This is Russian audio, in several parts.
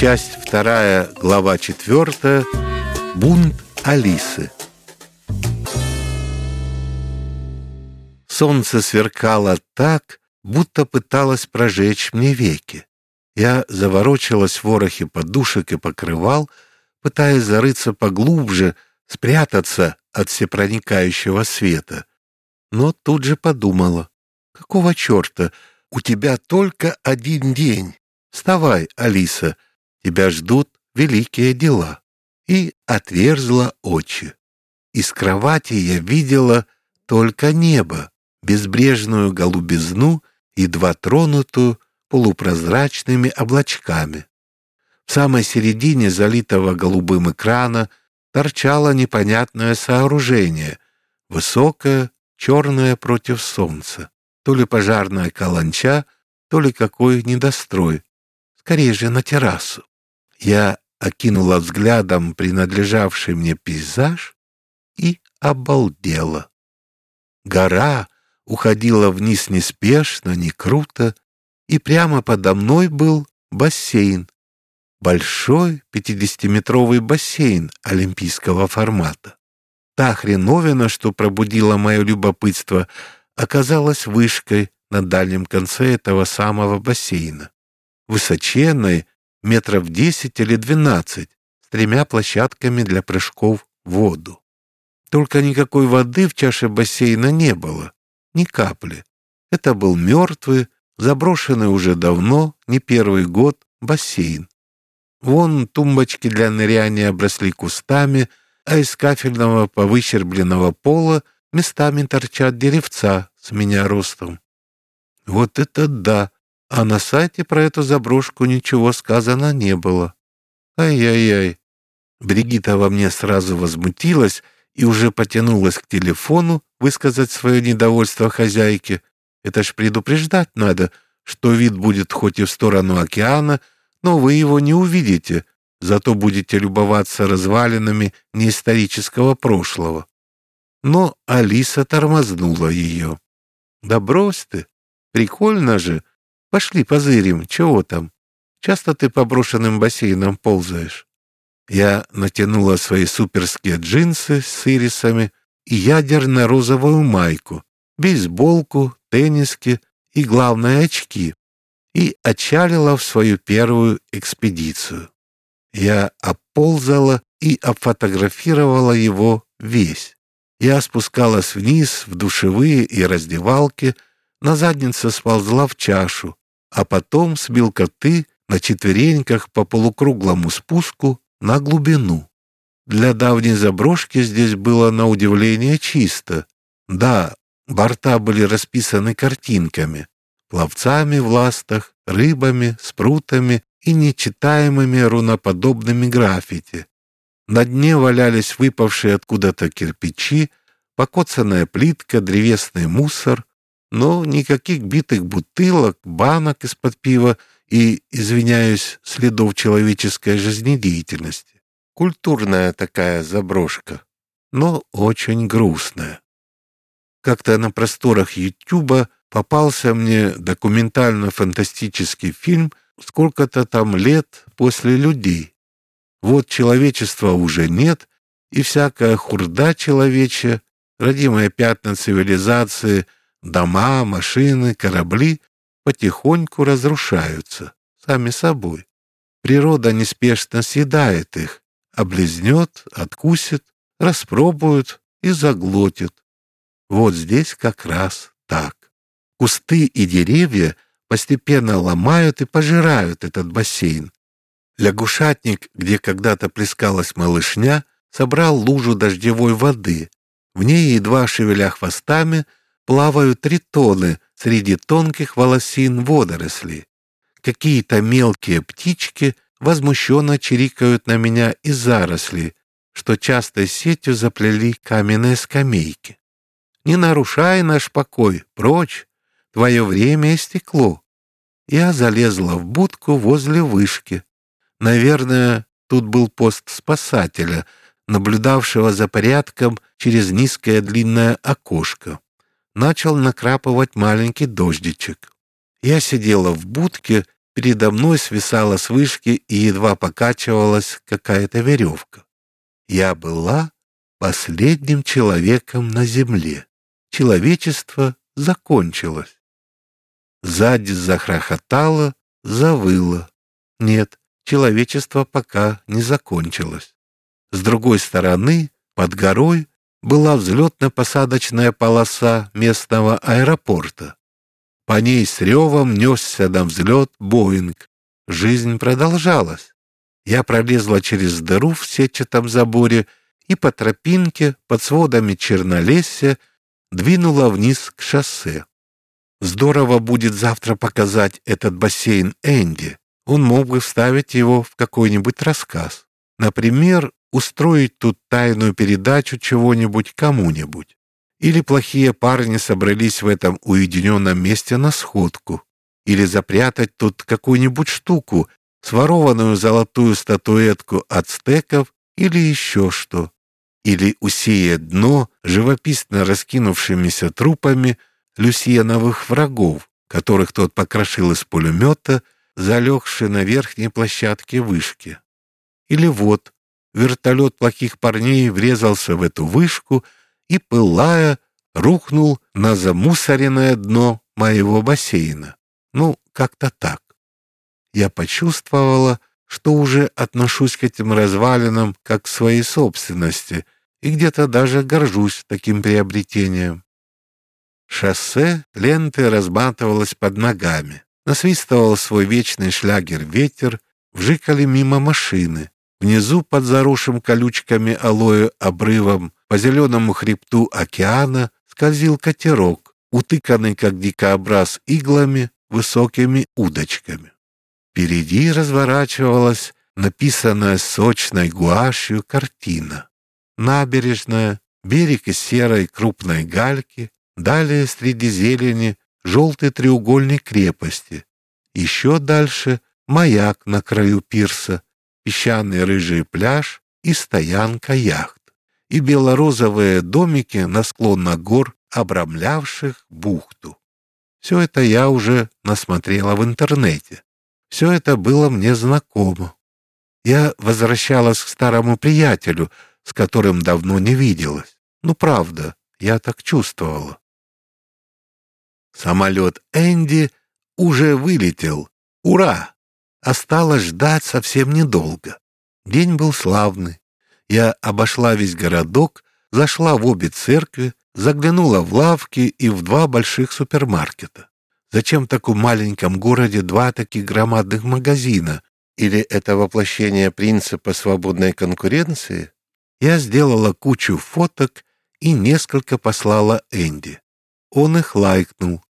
Часть вторая, глава четвертая. Бунт Алисы. Солнце сверкало так, будто пыталось прожечь мне веки. Я заворочилась в ворохе подушек и покрывал, пытаясь зарыться поглубже, спрятаться от всепроникающего света. Но тут же подумала, какого черта, у тебя только один день. Вставай, Алиса, тебя ждут великие дела. И отверзла очи. Из кровати я видела только небо, безбрежную голубизну, едва тронутую полупрозрачными облачками. В самой середине залитого голубым экрана торчало непонятное сооружение, высокое, черное против солнца. То ли пожарная каланча, то ли какой недострой. Скорее же на террасу. Я окинула взглядом принадлежавший мне пейзаж и обалдела. Гора уходила вниз неспешно, не круто, и прямо подо мной был бассейн. Большой пятидесятиметровый бассейн олимпийского формата. Та хреновина, что пробудила мое любопытство, оказалась вышкой на дальнем конце этого самого бассейна. Высоченной, метров десять или двенадцать, с тремя площадками для прыжков в воду. Только никакой воды в чаше бассейна не было, ни капли. Это был мертвый, заброшенный уже давно, не первый год, бассейн. Вон тумбочки для ныряния обросли кустами, а из кафельного повыщербленного пола местами торчат деревца с меня ростом. Вот это да! А на сайте про эту заброшку ничего сказано не было. Ай-яй-яй. Бригита во мне сразу возмутилась и уже потянулась к телефону высказать свое недовольство хозяйке. Это ж предупреждать надо, что вид будет хоть и в сторону океана, но вы его не увидите, зато будете любоваться развалинами неисторического прошлого. Но Алиса тормознула ее. «Да брось ты! Прикольно же! Пошли позырим, чего там? Часто ты по брошенным бассейнам ползаешь?» Я натянула свои суперские джинсы с ирисами и ядерно-розовую майку, бейсболку, тенниски и, главное, очки, и отчалила в свою первую экспедицию. Я оползала и обфотографировала его весь. Я спускалась вниз в душевые и раздевалки, на заднице сползла в чашу, а потом с мелкоты на четвереньках по полукруглому спуску на глубину. Для давней заброшки здесь было на удивление чисто. Да, борта были расписаны картинками, пловцами в ластах, рыбами, спрутами и нечитаемыми руноподобными граффити. На дне валялись выпавшие откуда-то кирпичи, покоцанная плитка, древесный мусор, но никаких битых бутылок, банок из-под пива и, извиняюсь, следов человеческой жизнедеятельности. Культурная такая заброшка, но очень грустная. Как-то на просторах Ютуба попался мне документально-фантастический фильм сколько-то там лет после людей. Вот человечества уже нет, и всякая хурда человечья, родимые пятна цивилизации, дома, машины, корабли потихоньку разрушаются сами собой. Природа неспешно съедает их, облизнет, откусит, распробует и заглотит. Вот здесь как раз так. Кусты и деревья постепенно ломают и пожирают этот бассейн, Лягушатник, где когда-то плескалась малышня, собрал лужу дождевой воды. В ней, едва шевеля хвостами, плавают тритоны среди тонких волосин водорослей. Какие-то мелкие птички возмущенно чирикают на меня из зарослей, что частой сетью заплели каменные скамейки. Не нарушай наш покой, прочь, твое время истекло. Я залезла в будку возле вышки. Наверное, тут был пост спасателя, наблюдавшего за порядком через низкое длинное окошко. Начал накрапывать маленький дождичек. Я сидела в будке, передо мной свисала с вышки и едва покачивалась какая-то веревка. Я была последним человеком на земле. Человечество закончилось. Сзади захрохотало, завыло. Нет, человечество пока не закончилось. С другой стороны, под горой, была взлетно-посадочная полоса местного аэропорта. По ней с ревом несся на взлет Боинг. Жизнь продолжалась. Я пролезла через дыру в сетчатом заборе и по тропинке под сводами чернолесья двинула вниз к шоссе. Здорово будет завтра показать этот бассейн Энди. Он мог бы вставить его в какой-нибудь рассказ. Например, устроить тут тайную передачу чего-нибудь кому-нибудь. Или плохие парни собрались в этом уединенном месте на сходку. Или запрятать тут какую-нибудь штуку, сворованную золотую статуэтку ацтеков или еще что. Или усеять дно живописно раскинувшимися трупами люсьеновых врагов, которых тот покрошил из пулемета, залегший на верхней площадке вышки. Или вот, вертолет плохих парней врезался в эту вышку и, пылая, рухнул на замусоренное дно моего бассейна. Ну, как-то так. Я почувствовала, что уже отношусь к этим развалинам как к своей собственности и где-то даже горжусь таким приобретением. Шоссе лентой разматывалось под ногами. Насвистывал свой вечный шлягер ветер, вжикали мимо машины. Внизу, под заросшим колючками алоэ обрывом, по зеленому хребту океана скользил катерок, утыканный, как дикообраз, иглами, высокими удочками. Впереди разворачивалась написанная сочной гуашью картина. Набережная, берег из серой крупной гальки, далее среди зелени желтый треугольник крепости. Еще дальше маяк на краю пирса, песчаный рыжий пляж и стоянка яхт, и белорозовые домики на склонах гор, обрамлявших бухту. Все это я уже насмотрела в интернете. Все это было мне знакомо. Я возвращалась к старому приятелю, с которым давно не виделась. Ну, правда, я так чувствовала. Самолет Энди уже вылетел. Ура! Осталось ждать совсем недолго. День был славный. Я обошла весь городок, зашла в обе церкви, заглянула в лавки и в два больших супермаркета. Зачем в таком маленьком городе два таких громадных магазина? Или это воплощение принципа свободной конкуренции? Я сделала кучу фоток и несколько послала Энди. Он их лайкнул.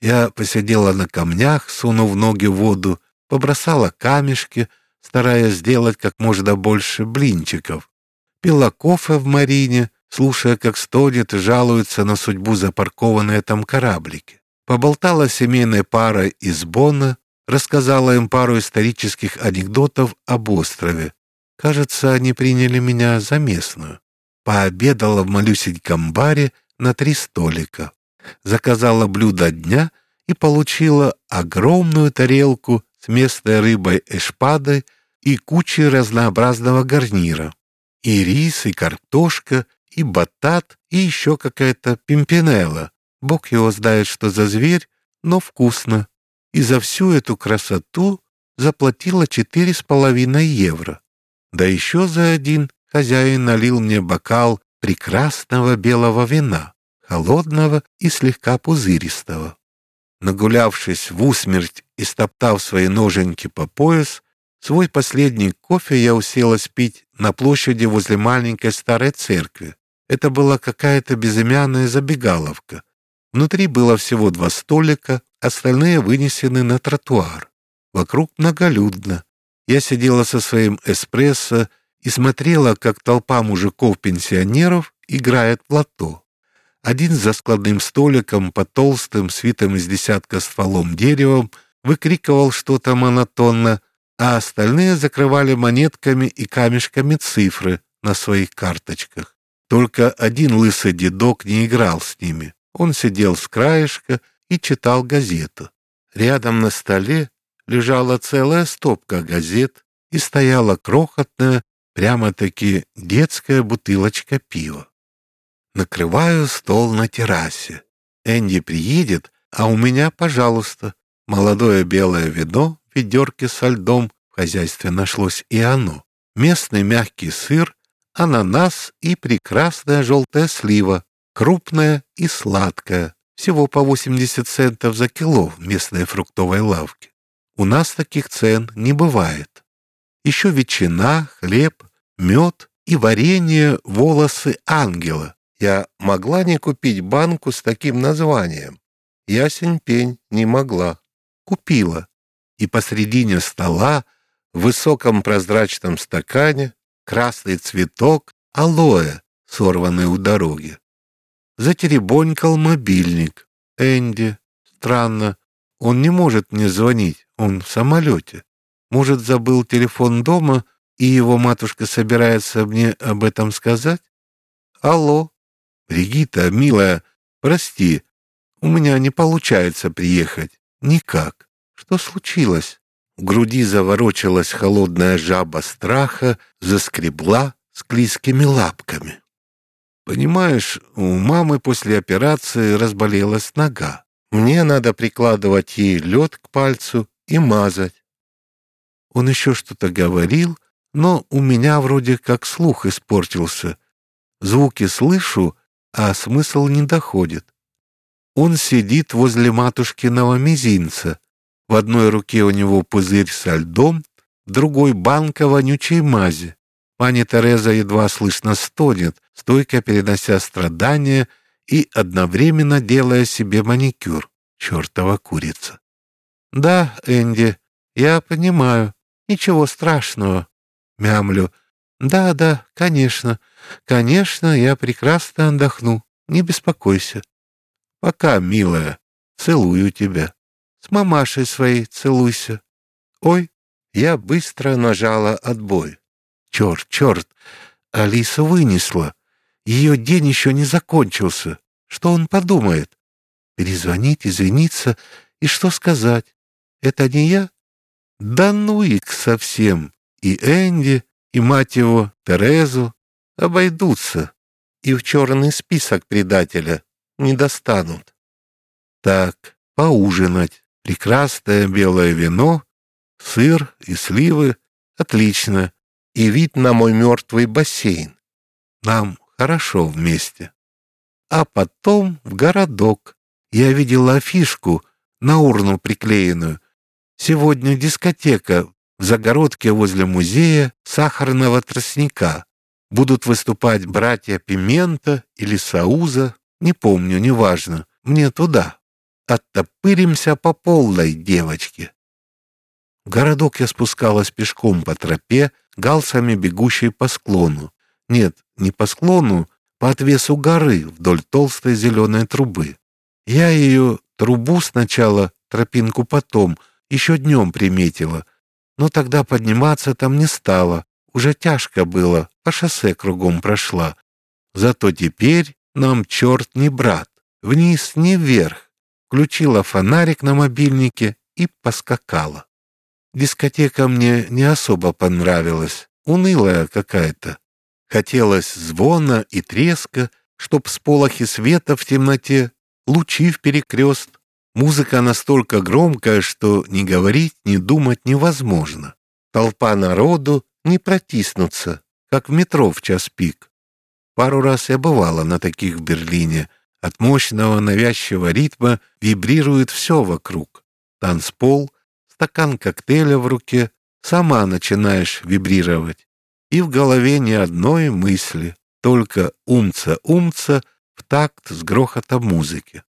Я посидела на камнях, сунув ноги в воду, побросала камешки, стараясь сделать как можно больше блинчиков. Пила кофе в марине, слушая, как стонет и жалуется на судьбу запаркованные там кораблики. Поболтала семейной парой из Бонна, рассказала им пару исторических анекдотов об острове. Кажется, они приняли меня за местную. Пообедала в малюсеньком баре на три столика. Заказала блюдо дня и получила огромную тарелку с местной рыбой эшпадой и кучей разнообразного гарнира. И рис, и картошка, и батат, и еще какая-то пимпинелла. Бог его знает, что за зверь, но вкусно. И за всю эту красоту заплатила четыре с половиной евро. Да еще за один хозяин налил мне бокал прекрасного белого вина, холодного и слегка пузыристого. Нагулявшись в усмерть и стоптав свои ноженьки по пояс, свой последний кофе я уселась пить на площади возле маленькой старой церкви. Это была какая-то безымянная забегаловка. Внутри было всего два столика, остальные вынесены на тротуар. Вокруг многолюдно. Я сидела со своим эспрессо и смотрела, как толпа мужиков-пенсионеров играет в лото. Один за складным столиком по толстым, свитым из десятка стволом деревом, выкрикивал что-то монотонно, а остальные закрывали монетками и камешками цифры на своих карточках. Только один лысый дедок не играл с ними. Он сидел с краешка и читал газету. Рядом на столе лежала целая стопка газет и стояла крохотная, прямо-таки детская бутылочка пива. Накрываю стол на террасе. Энди приедет, а у меня, пожалуйста, молодое белое вино в ведерке со льдом, в хозяйстве нашлось и оно, местный мягкий сыр, ананас и прекрасная желтая слива, крупная и сладкая, всего по 80 центов за кило в местной фруктовой лавке. У нас таких цен не бывает. Еще ветчина, хлеб, мед и варенье «Волосы ангела». Я могла не купить банку с таким названием. Ясень пень не могла. Купила. И посредине стола, в высоком прозрачном стакане, красный цветок алоэ, сорванный у дороги. Затеребонькал мобильник. Энди. Странно. Он не может мне звонить. Он в самолете. Может, забыл телефон дома, и его матушка собирается мне об этом сказать? Алло. Ригита, милая, прости. У меня не получается приехать. Никак. Что случилось? В груди заворочилась холодная жаба страха, заскребла склизкими лапками. Понимаешь, у мамы после операции разболелась нога. Мне надо прикладывать ей лед к пальцу и мазать. Он еще что-то говорил, но у меня вроде как слух испортился. Звуки слышу, а смысл не доходит. Он сидит возле матушкиного мизинца. В одной руке у него пузырь со льдом, в другой — банка вонючей мази. Пани Тереза едва слышно стонет, стойко перенося страдания и одновременно делая себе маникюр. Чертова курица. «Да, Энди, я понимаю. Ничего страшного». Мямлю. «Да, да, конечно. Конечно, я прекрасно отдохну. Не беспокойся. Пока, милая. Целую тебя. С мамашей своей целуйся. Ой, я быстро нажала отбой. Черт, черт, Алиса вынесла. Ее день еще не закончился. Что он подумает? Перезвонить, извиниться и что сказать? Это не я? Да ну их совсем. И Энди, и мать его, Терезу, обойдутся. И в черный список предателя не достанут. Так, поужинать. Прекрасное белое вино, сыр и сливы. Отлично и вид на мой мертвый бассейн. Нам хорошо вместе. А потом в городок. Я видела афишку на урну приклеенную. Сегодня дискотека в загородке возле музея сахарного тростника. Будут выступать братья Пимента или Сауза, не помню, неважно. Мне туда. Оттопыримся по полной, девочки. В городок я спускалась пешком по тропе, галсами бегущей по склону. Нет, не по склону, по отвесу горы вдоль толстой зеленой трубы. Я ее, трубу сначала, тропинку потом, еще днем приметила, но тогда подниматься там не стало, уже тяжко было, по шоссе кругом прошла. Зато теперь нам черт не брат, вниз не вверх. Включила фонарик на мобильнике и поскакала. Дискотека мне не особо понравилась, унылая какая-то. Хотелось звона и треска, чтоб с полохи света в темноте, лучи в перекрест. Музыка настолько громкая, что ни говорить, ни думать невозможно. Толпа народу не протиснуться, как в метро в час пик. Пару раз я бывала на таких в Берлине. От мощного навязчивого ритма вибрирует все вокруг. Танцпол, стакан коктейля в руке, сама начинаешь вибрировать. И в голове ни одной мысли, только умца-умца в такт с грохотом музыки.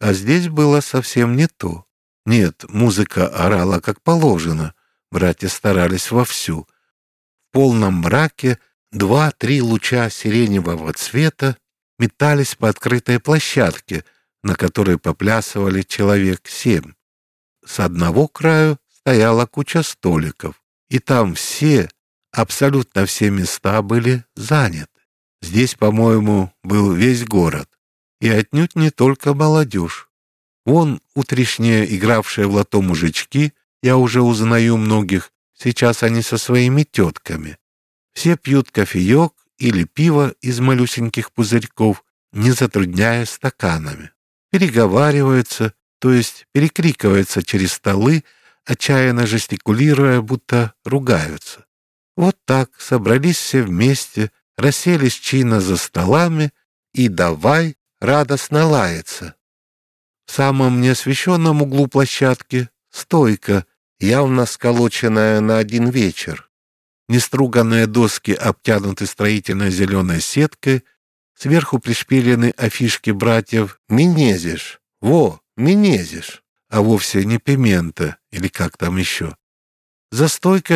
А здесь было совсем не то. Нет, музыка орала как положено, братья старались вовсю. В полном мраке два-три луча сиреневого цвета метались по открытой площадке, на которой поплясывали человек семь. С одного краю стояла куча столиков, и там все, абсолютно все места были заняты. Здесь, по-моему, был весь город, и отнюдь не только молодежь. Вон утрешние игравшие в лото мужички Я уже узнаю многих, сейчас они со своими тетками. Все пьют кофеек или пиво из малюсеньких пузырьков, не затрудняя стаканами. Переговариваются, то есть перекрикиваются через столы, отчаянно жестикулируя, будто ругаются. Вот так собрались все вместе, расселись чинно за столами и давай радостно лаяться. В самом неосвещенном углу площадки стойка, явно сколоченная на один вечер. Неструганные доски обтянуты строительной зеленой сеткой, сверху пришпилены афишки братьев «Менезиш», «Во, Менезиш», а вовсе не Пимента или как там еще. За стойкой